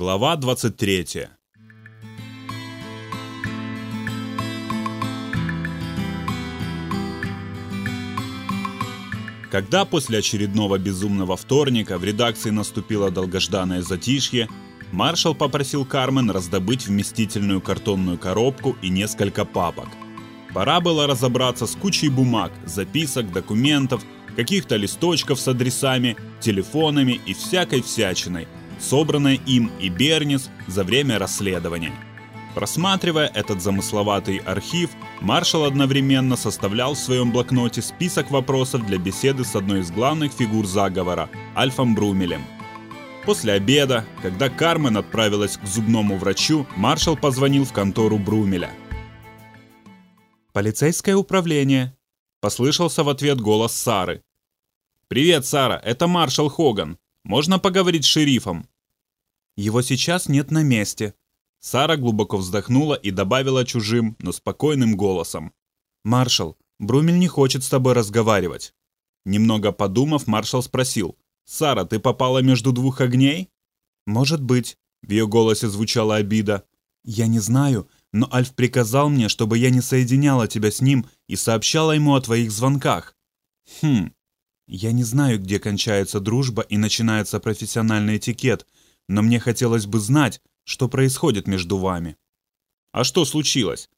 Глава 23 Когда после очередного безумного вторника в редакции наступило долгожданное затишье, маршал попросил Кармен раздобыть вместительную картонную коробку и несколько папок. Пора было разобраться с кучей бумаг, записок, документов, каких-то листочков с адресами, телефонами и всякой всячиной, собранной им и Бернис за время расследования. Просматривая этот замысловатый архив, маршал одновременно составлял в своем блокноте список вопросов для беседы с одной из главных фигур заговора – Альфом Брумелем. После обеда, когда Кармен отправилась к зубному врачу, маршал позвонил в контору Брумеля. «Полицейское управление», – послышался в ответ голос Сары. «Привет, Сара, это маршал Хоган. Можно поговорить с шерифом?» «Его сейчас нет на месте», Сара глубоко вздохнула и добавила чужим, но спокойным голосом. «Маршал, Брумель не хочет с тобой разговаривать». Немного подумав, маршал спросил. «Сара, ты попала между двух огней?» «Может быть», — в ее голосе звучала обида. «Я не знаю, но Альф приказал мне, чтобы я не соединяла тебя с ним и сообщала ему о твоих звонках». «Хм, я не знаю, где кончается дружба и начинается профессиональный этикет, но мне хотелось бы знать, что происходит между вами. А что случилось?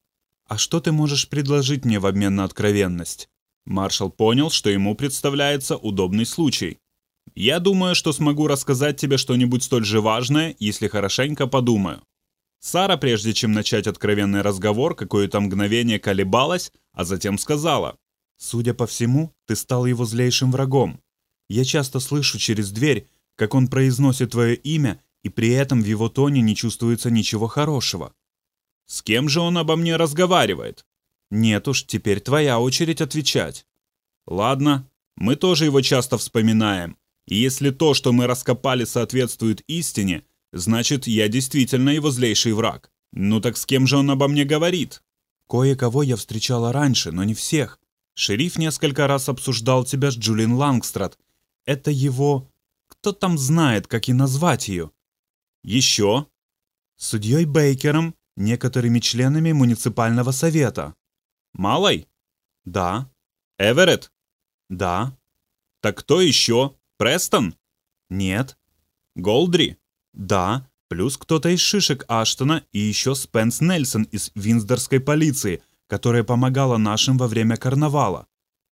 А что ты можешь предложить мне в обмен на откровенность? Маршал понял, что ему представляется удобный случай. Я думаю, что смогу рассказать тебе что-нибудь столь же важное, если хорошенько подумаю. Сара, прежде чем начать откровенный разговор, какое-то мгновение колебалась, а затем сказала. «Судя по всему, ты стал его злейшим врагом. Я часто слышу через дверь, как он произносит твое имя и при этом в его тоне не чувствуется ничего хорошего. С кем же он обо мне разговаривает? Нет уж, теперь твоя очередь отвечать. Ладно, мы тоже его часто вспоминаем. И если то, что мы раскопали, соответствует истине, значит, я действительно его злейший враг. Ну так с кем же он обо мне говорит? Кое-кого я встречала раньше, но не всех. Шериф несколько раз обсуждал тебя с Джулин Лангстрад. Это его... Кто там знает, как и назвать ее? Еще? Судьей Бейкером, некоторыми членами муниципального совета. Малой? Да. Эверетт? Да. Так кто еще? Престон? Нет. Голдри? Да. Плюс кто-то из шишек Аштона и еще Спенс Нельсон из Винсдорской полиции, которая помогала нашим во время карнавала.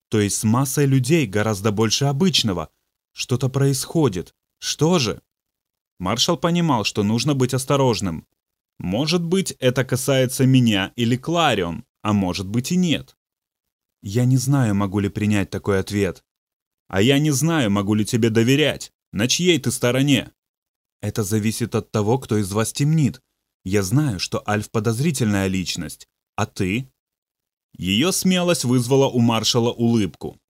То есть с массой людей гораздо больше обычного. Что-то происходит. Что же? Маршал понимал, что нужно быть осторожным. Может быть, это касается меня или Кларион, а может быть и нет. Я не знаю, могу ли принять такой ответ. А я не знаю, могу ли тебе доверять. На чьей ты стороне? Это зависит от того, кто из вас темнит. Я знаю, что Альф подозрительная личность. А ты? Ее смелость вызвала у маршала улыбку.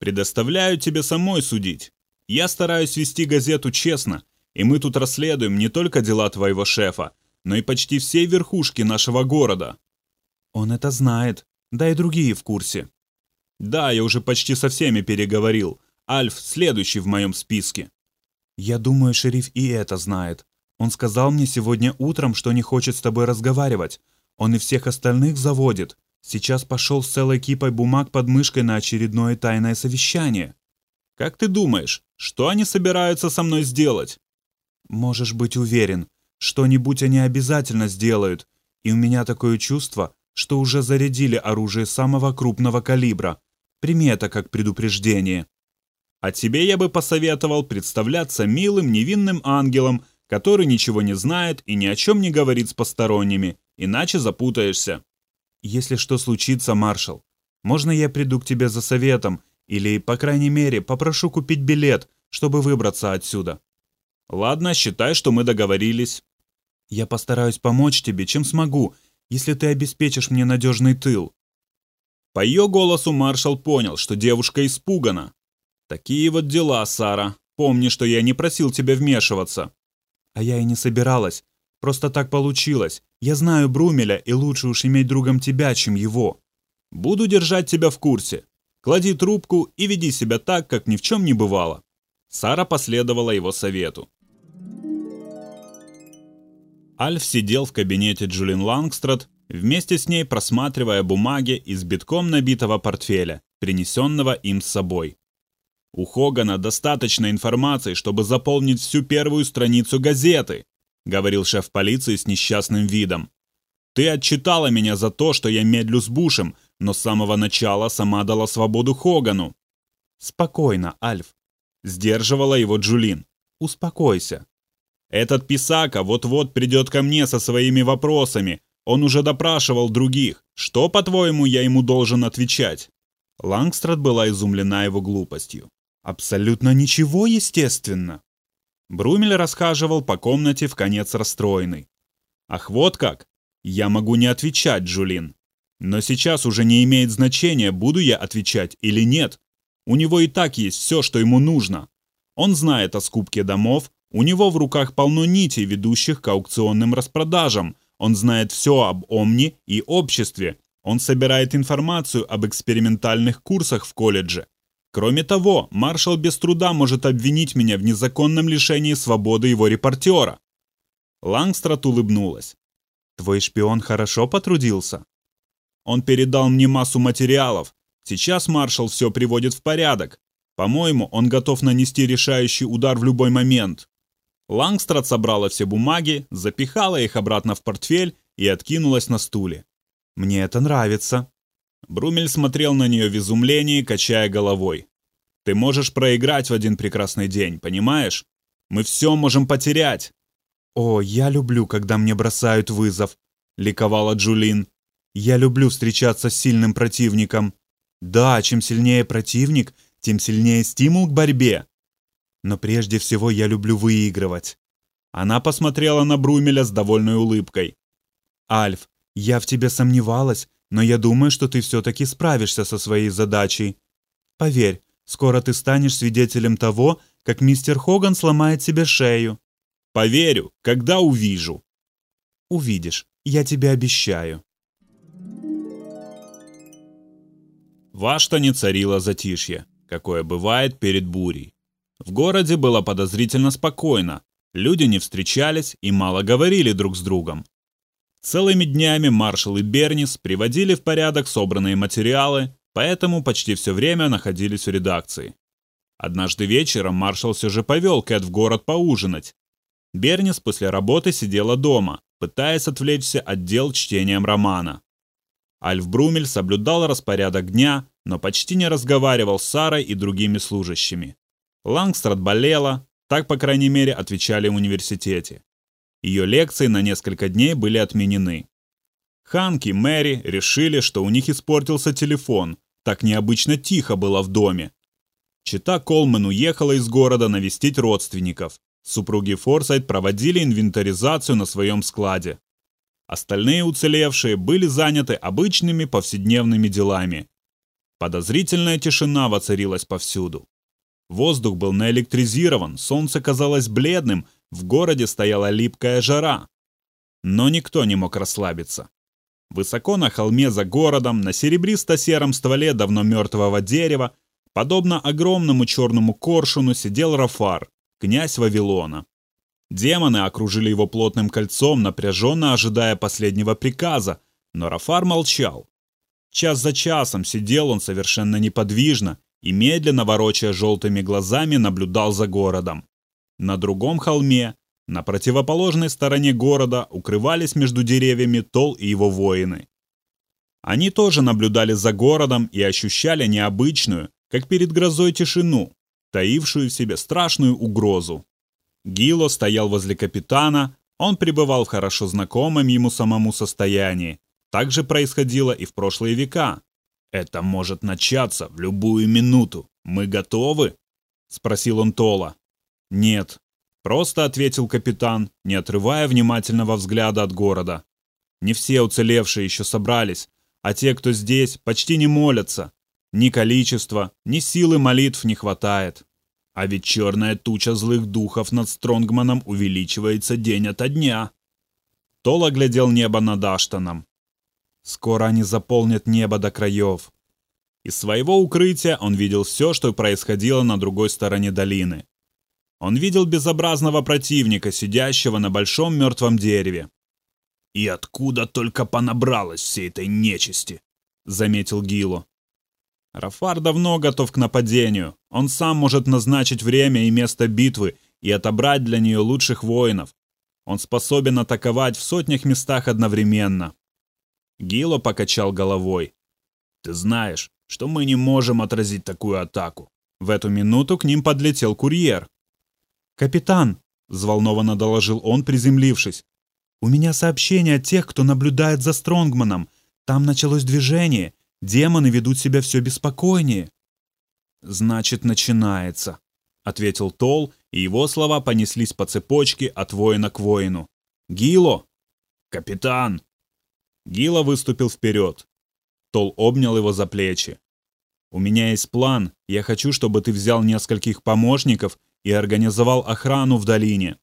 Предоставляю тебе самой судить. Я стараюсь вести газету честно и мы тут расследуем не только дела твоего шефа, но и почти всей верхушки нашего города. Он это знает, да и другие в курсе. Да, я уже почти со всеми переговорил. Альф следующий в моем списке. Я думаю, шериф и это знает. Он сказал мне сегодня утром, что не хочет с тобой разговаривать. Он и всех остальных заводит. Сейчас пошел с целой кипой бумаг под мышкой на очередное тайное совещание. Как ты думаешь, что они собираются со мной сделать? Можешь быть уверен, что-нибудь они обязательно сделают, и у меня такое чувство, что уже зарядили оружие самого крупного калибра. Прими это как предупреждение. А тебе я бы посоветовал представляться милым невинным ангелом, который ничего не знает и ни о чем не говорит с посторонними, иначе запутаешься. Если что случится, маршал, можно я приду к тебе за советом или, по крайней мере, попрошу купить билет, чтобы выбраться отсюда? Ладно, считай, что мы договорились. Я постараюсь помочь тебе, чем смогу, если ты обеспечишь мне надежный тыл. По ее голосу маршал понял, что девушка испугана. Такие вот дела, Сара. Помни, что я не просил тебя вмешиваться. А я и не собиралась. Просто так получилось. Я знаю Брумеля, и лучше уж иметь другом тебя, чем его. Буду держать тебя в курсе. Клади трубку и веди себя так, как ни в чем не бывало. Сара последовала его совету. Альф сидел в кабинете Джулин Лангстрад, вместе с ней просматривая бумаги из битком набитого портфеля, принесенного им с собой. У Хогана достаточно информации, чтобы заполнить всю первую страницу газеты, говорил шеф полиции с несчастным видом. Ты отчитала меня за то, что я медлю с Бушем, но с самого начала сама дала свободу Хогану. Спокойно, Альф. Сдерживала его Джулин. Успокойся. Этот писака вот-вот придет ко мне со своими вопросами. Он уже допрашивал других. Что, по-твоему, я ему должен отвечать? Лангстрад была изумлена его глупостью. Абсолютно ничего, естественно. Брумель расхаживал по комнате в конец расстроенный. Ах, вот как! Я могу не отвечать, Джулин. Но сейчас уже не имеет значения, буду я отвечать или нет. У него и так есть все, что ему нужно. Он знает о скупке домов, у него в руках полно нитей, ведущих к аукционным распродажам. Он знает все об Омни и обществе. Он собирает информацию об экспериментальных курсах в колледже. Кроме того, маршал без труда может обвинить меня в незаконном лишении свободы его репортера. Лангстрат улыбнулась. Твой шпион хорошо потрудился? Он передал мне массу материалов. Сейчас маршал все приводит в порядок. По-моему, он готов нанести решающий удар в любой момент. Лангстрад собрала все бумаги, запихала их обратно в портфель и откинулась на стуле. «Мне это нравится», Брумель смотрел на нее в изумлении, качая головой. «Ты можешь проиграть в один прекрасный день, понимаешь? Мы все можем потерять!» «О, я люблю, когда мне бросают вызов», — ликовала Джулин. «Я люблю встречаться с сильным противником. Да, чем сильнее противник, тем сильнее стимул к борьбе. Но прежде всего я люблю выигрывать». Она посмотрела на Брумеля с довольной улыбкой. «Альф, я в тебе сомневалась, но я думаю, что ты все-таки справишься со своей задачей. Поверь, скоро ты станешь свидетелем того, как мистер Хоган сломает себе шею. Поверю, когда увижу. Увидишь, я тебе обещаю. В Аштане царило затишье, какое бывает перед бурей. В городе было подозрительно спокойно, люди не встречались и мало говорили друг с другом. Целыми днями маршал и Бернис приводили в порядок собранные материалы, поэтому почти все время находились в редакции. Однажды вечером маршал все же повел Кэт в город поужинать. Бернис после работы сидела дома, пытаясь отвлечься от дел чтением романа. Альф Брумель соблюдал распорядок дня, но почти не разговаривал с Сарой и другими служащими. Лангстрад болела, так, по крайней мере, отвечали в университете. Ее лекции на несколько дней были отменены. Ханки и Мэри решили, что у них испортился телефон, так необычно тихо было в доме. Чита Колман уехала из города навестить родственников. Супруги Форсайт проводили инвентаризацию на своем складе. Остальные уцелевшие были заняты обычными повседневными делами. Подозрительная тишина воцарилась повсюду. Воздух был наэлектризирован, солнце казалось бледным, в городе стояла липкая жара. Но никто не мог расслабиться. Высоко на холме за городом, на серебристо-сером стволе давно мертвого дерева, подобно огромному черному коршуну, сидел Рафар, князь Вавилона. Демоны окружили его плотным кольцом, напряженно ожидая последнего приказа, но Рафар молчал. Час за часом сидел он совершенно неподвижно и, медленно ворочая желтыми глазами, наблюдал за городом. На другом холме, на противоположной стороне города, укрывались между деревьями Тол и его воины. Они тоже наблюдали за городом и ощущали необычную, как перед грозой тишину, таившую в себе страшную угрозу. Гило стоял возле капитана, он пребывал в хорошо знакомом ему самому состоянии. Так же происходило и в прошлые века. «Это может начаться в любую минуту. Мы готовы?» — спросил он Тола. «Нет», — просто ответил капитан, не отрывая внимательного взгляда от города. «Не все уцелевшие еще собрались, а те, кто здесь, почти не молятся. Ни количества, ни силы молитв не хватает. А ведь черная туча злых духов над Стронгманом увеличивается день ото дня». Тола глядел небо над Аштоном. «Скоро они заполнят небо до краев». Из своего укрытия он видел все, что происходило на другой стороне долины. Он видел безобразного противника, сидящего на большом мертвом дереве. «И откуда только понабралось всей этой нечисти?» — заметил Гило. Рафар давно готов к нападению. Он сам может назначить время и место битвы и отобрать для нее лучших воинов. Он способен атаковать в сотнях местах одновременно. Гило покачал головой. «Ты знаешь, что мы не можем отразить такую атаку». В эту минуту к ним подлетел курьер. «Капитан», — взволнованно доложил он, приземлившись, «у меня сообщение от тех, кто наблюдает за Стронгманом. Там началось движение. Демоны ведут себя все беспокойнее». «Значит, начинается», — ответил Тол, и его слова понеслись по цепочке от воина к воину. «Гило!» «Капитан!» Гила выступил вперед. Тол обнял его за плечи. «У меня есть план. Я хочу, чтобы ты взял нескольких помощников и организовал охрану в долине».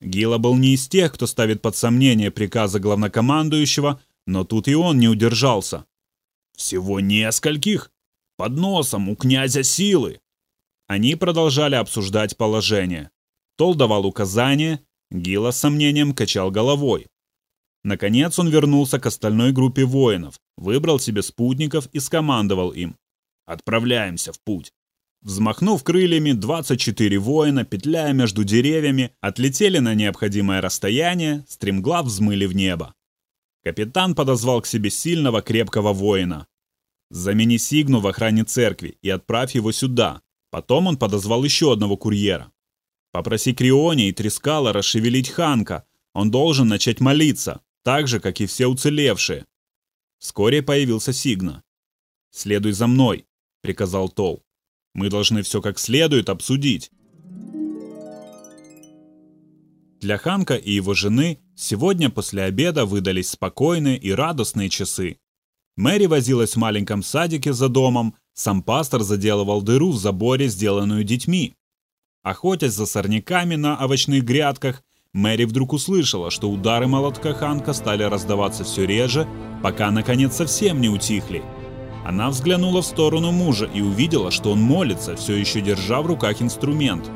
Гила был не из тех, кто ставит под сомнение приказы главнокомандующего, но тут и он не удержался. «Всего нескольких? Под носом у князя силы!» Они продолжали обсуждать положение. Тол давал указания, Гила с сомнением качал головой. Наконец он вернулся к остальной группе воинов, выбрал себе спутников и скомандовал им. «Отправляемся в путь». Взмахнув крыльями, 24 воина, петляя между деревьями, отлетели на необходимое расстояние, стремглав взмыли в небо. Капитан подозвал к себе сильного, крепкого воина. «Замени Сигну в охране церкви и отправь его сюда». Потом он подозвал еще одного курьера. «Попроси Крионе и Трискала расшевелить Ханка. Он должен начать молиться так же, как и все уцелевшие. Вскоре появился Сигна. «Следуй за мной», — приказал Тол. «Мы должны все как следует обсудить». Для Ханка и его жены сегодня после обеда выдались спокойные и радостные часы. Мэри возилась в маленьком садике за домом, сам пастор заделывал дыру в заборе, сделанную детьми. Охотясь за сорняками на овощных грядках, Мэри вдруг услышала, что удары молотка Ханка стали раздаваться все реже, пока, наконец, совсем не утихли. Она взглянула в сторону мужа и увидела, что он молится, все еще держа в руках инструмент.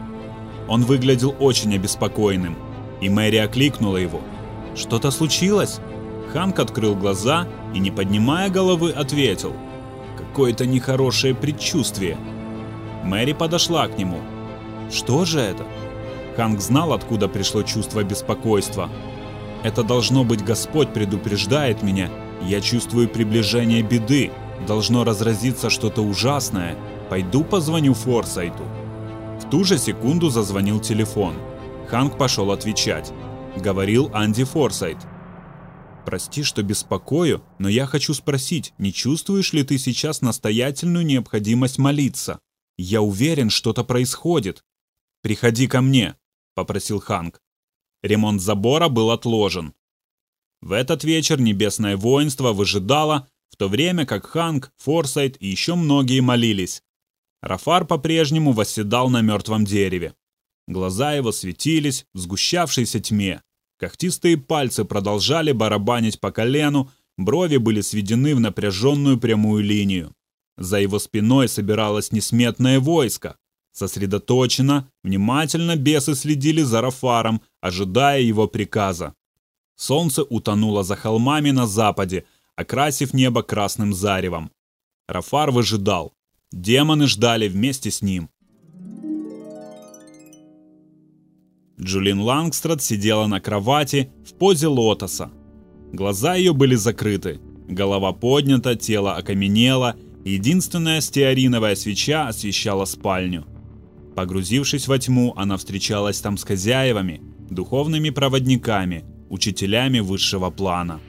Он выглядел очень обеспокоенным, и Мэри окликнула его. «Что-то случилось?» Ханк открыл глаза и, не поднимая головы, ответил. «Какое-то нехорошее предчувствие». Мэри подошла к нему. «Что же это?» Ханг знал, откуда пришло чувство беспокойства. «Это должно быть Господь предупреждает меня. Я чувствую приближение беды. Должно разразиться что-то ужасное. Пойду позвоню Форсайту». В ту же секунду зазвонил телефон. Ханг пошел отвечать. Говорил Анди Форсайт. «Прости, что беспокою, но я хочу спросить, не чувствуешь ли ты сейчас настоятельную необходимость молиться? Я уверен, что-то происходит. Приходи ко мне попросил Ханк. Ремонт забора был отложен. В этот вечер Небесное воинство выжидало, в то время как Ханк, Форсайт и еще многие молились. Рафар по-прежнему восседал на мертвом дереве. Глаза его светились в сгущавшейся тьме. Когтистые пальцы продолжали барабанить по колену, брови были сведены в напряженную прямую линию. За его спиной собиралось несметное войско. Сосредоточенно, внимательно бесы следили за Рафаром, ожидая его приказа. Солнце утонуло за холмами на западе, окрасив небо красным заревом. Рафар выжидал. Демоны ждали вместе с ним. Джулин Лангстрад сидела на кровати в позе лотоса. Глаза ее были закрыты, голова поднята, тело окаменело, единственная стеариновая свеча освещала спальню. Погрузившись во тьму, она встречалась там с хозяевами, духовными проводниками, учителями высшего плана.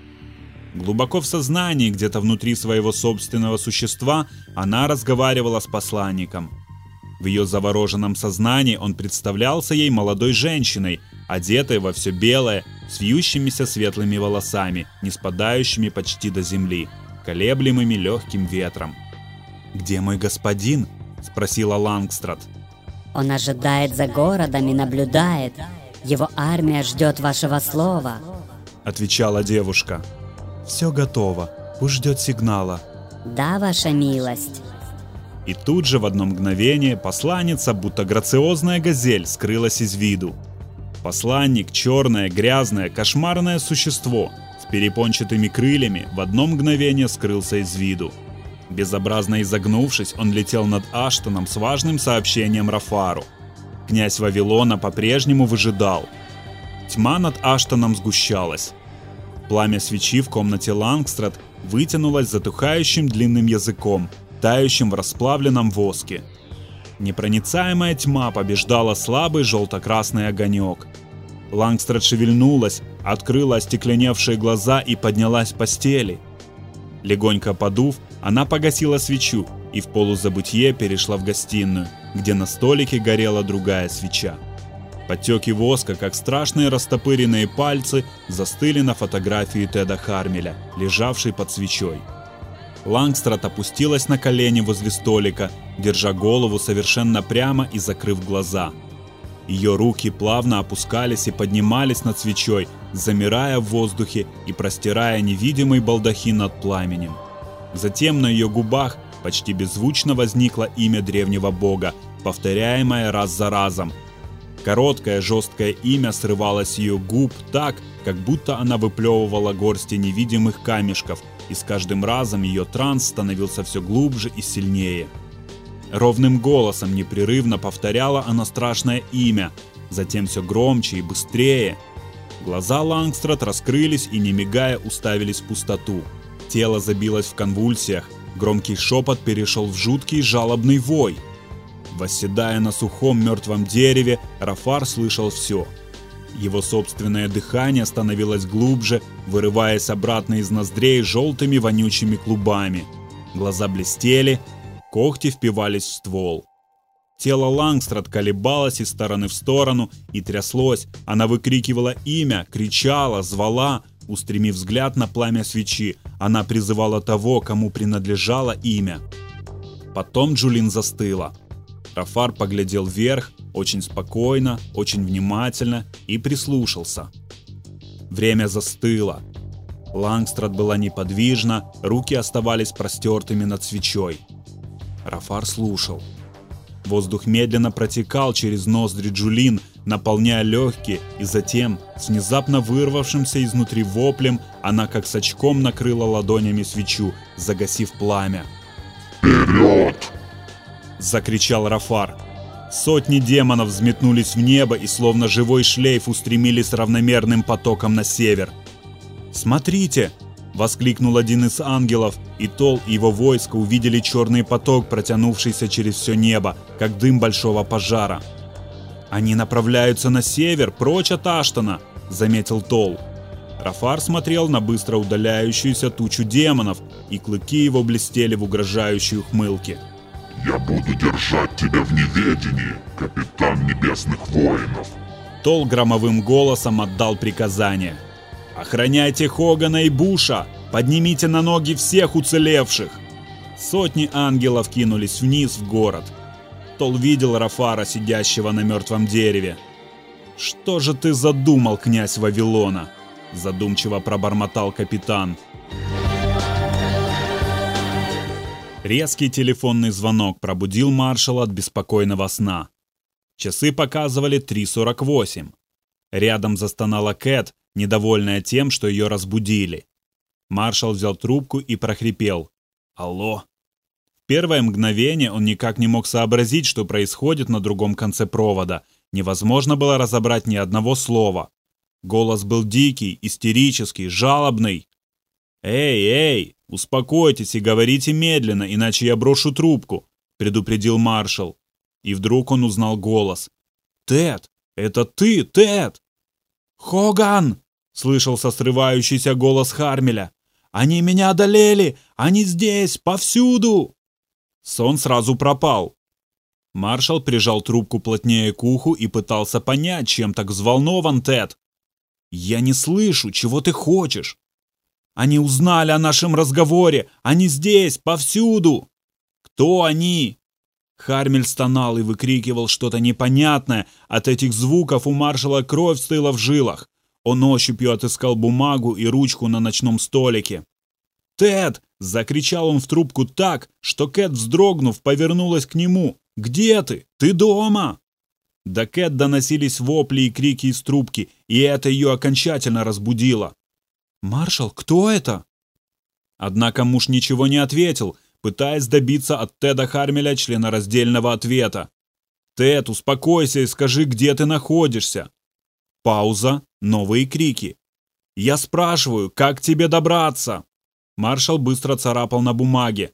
Глубоко в сознании, где-то внутри своего собственного существа, она разговаривала с посланником. В ее завороженном сознании он представлялся ей молодой женщиной, одетой во все белое, с вьющимися светлыми волосами, не спадающими почти до земли, колеблемыми легким ветром. «Где мой господин?» – спросила Лангстрад. Он ожидает за городом и наблюдает. Его армия ждет вашего слова», — отвечала девушка. «Все готово. Пусть ждет сигнала». «Да, ваша милость». И тут же в одно мгновение посланница, будто грациозная газель, скрылась из виду. Посланник, черное, грязное, кошмарное существо с перепончатыми крыльями в одно мгновение скрылся из виду. Безобразно изогнувшись, он летел над Аштоном с важным сообщением Рафару. Князь Вавилона по-прежнему выжидал. Тьма над Аштоном сгущалась. Пламя свечи в комнате Лангстрад вытянулось затухающим длинным языком, тающим в расплавленном воске. Непроницаемая тьма побеждала слабый желто-красный огонек. Лангстрад шевельнулась, открыла остекленевшие глаза и поднялась с постели. Легонько подув, она погасила свечу и в полузабытье перешла в гостиную, где на столике горела другая свеча. Подтеки воска, как страшные растопыренные пальцы, застыли на фотографии Теда Хармеля, лежавшей под свечой. Лангстрад опустилась на колени возле столика, держа голову совершенно прямо и закрыв глаза. Ее руки плавно опускались и поднимались над свечой, замирая в воздухе и простирая невидимый балдахин над пламенем. Затем на ее губах почти беззвучно возникло имя древнего бога, повторяемое раз за разом. Короткое жесткое имя срывалось с ее губ так, как будто она выплевывала горсти невидимых камешков, и с каждым разом ее транс становился все глубже и сильнее. Ровным голосом непрерывно повторяла она страшное имя, затем все громче и быстрее. Глаза Лангстрад раскрылись и, не мигая, уставились в пустоту. Тело забилось в конвульсиях, громкий шепот перешел в жуткий жалобный вой. Восседая на сухом мертвом дереве, Рафар слышал все. Его собственное дыхание становилось глубже, вырываясь обратно из ноздрей желтыми вонючими клубами. Глаза блестели, когти впивались в ствол. Тело Лангстрад колебалось из стороны в сторону и тряслось. Она выкрикивала имя, кричала, звала, устремив взгляд на пламя свечи, она призывала того, кому принадлежало имя. Потом Джулин застыла. Рафар поглядел вверх, очень спокойно, очень внимательно и прислушался. Время застыло. Лангстрад была неподвижна, руки оставались простертыми над свечой. Рафар слушал. Воздух медленно протекал через ноздри Джулин, наполняя легкие, и затем, с внезапно вырвавшимся изнутри воплем, она как с очком накрыла ладонями свечу, загасив пламя. «Вперед!» — закричал Рафар. Сотни демонов взметнулись в небо и словно живой шлейф устремились равномерным потоком на север. «Смотрите!» — воскликнул один из ангелов, и Тол и его войско увидели черный поток, протянувшийся через все небо, как дым большого пожара. «Они направляются на север, прочь от Аштона», — заметил Тол. Рафар смотрел на быстро удаляющуюся тучу демонов, и клыки его блестели в угрожающей ухмылке. «Я буду держать тебя в неведении, капитан небесных воинов!» Тол громовым голосом отдал приказание. «Охраняйте Хогана и Буша! Поднимите на ноги всех уцелевших!» Сотни ангелов кинулись вниз в город. Тол видел Рафара, сидящего на мертвом дереве. «Что же ты задумал, князь Вавилона?» Задумчиво пробормотал капитан. Резкий телефонный звонок пробудил маршала от беспокойного сна. Часы показывали 3.48. Рядом застонала Кэт, недовольная тем, что ее разбудили. Маршал взял трубку и прохрипел. «Алло?» Первое мгновение он никак не мог сообразить, что происходит на другом конце провода. Невозможно было разобрать ни одного слова. Голос был дикий, истерический, жалобный. «Эй, эй, успокойтесь и говорите медленно, иначе я брошу трубку», — предупредил маршал. И вдруг он узнал голос. «Тед, это ты, Тед!» «Хоган!» — слышался срывающийся голос Хармеля. «Они меня одолели! Они здесь, повсюду!» Сон сразу пропал. Маршал прижал трубку плотнее к уху и пытался понять, чем так взволнован Тед. «Я не слышу, чего ты хочешь?» «Они узнали о нашем разговоре! Они здесь, повсюду!» «Кто они?» Хармель стонал и выкрикивал что-то непонятное. От этих звуков у маршала кровь стыла в жилах. Он ощупью отыскал бумагу и ручку на ночном столике. «Тед!» – закричал он в трубку так, что Кэт, вздрогнув, повернулась к нему. «Где ты? Ты дома?» До Кэт доносились вопли и крики из трубки, и это ее окончательно разбудило. «Маршал, кто это?» Однако муж ничего не ответил, пытаясь добиться от Теда Хармеля членораздельного ответа. «Тед, успокойся и скажи, где ты находишься». Пауза, новые крики. «Я спрашиваю, как тебе добраться?» Маршал быстро царапал на бумаге.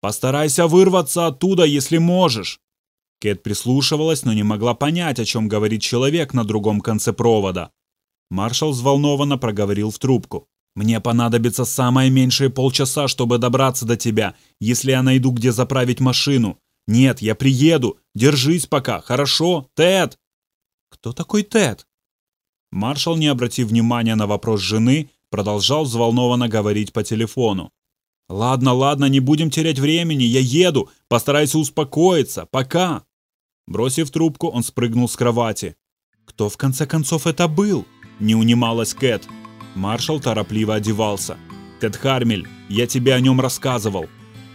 «Постарайся вырваться оттуда, если можешь!» Кэт прислушивалась, но не могла понять, о чем говорит человек на другом конце провода. Маршал взволнованно проговорил в трубку. «Мне понадобится самое меньшее полчаса, чтобы добраться до тебя, если я найду, где заправить машину. Нет, я приеду. Держись пока, хорошо, Тед?» «Кто такой Тед?» Маршал, не обратив внимания на вопрос жены, продолжал взволнованно говорить по телефону. «Ладно, ладно, не будем терять времени, я еду, постарайся успокоиться, пока!» Бросив трубку, он спрыгнул с кровати. «Кто в конце концов это был?» – не унималась Кэт. Маршал торопливо одевался. «Тед Хармель, я тебе о нем рассказывал».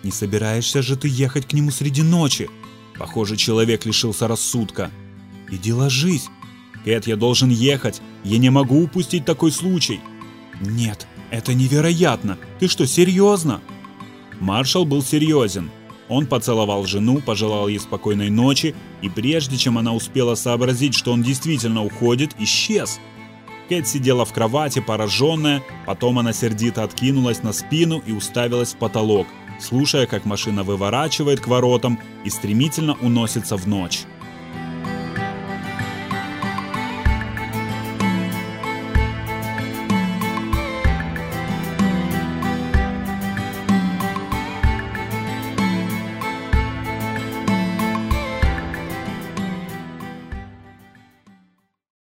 «Не собираешься же ты ехать к нему среди ночи?» Похоже, человек лишился рассудка. «Иди ложись». «Кэт, я должен ехать. Я не могу упустить такой случай». «Нет, это невероятно. Ты что, серьезно?» Маршал был серьезен. Он поцеловал жену, пожелал ей спокойной ночи, и прежде чем она успела сообразить, что он действительно уходит, исчез. Кэт сидела в кровати, пораженная, потом она сердито откинулась на спину и уставилась в потолок, слушая, как машина выворачивает к воротам и стремительно уносится в ночь.